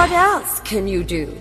What else can you do?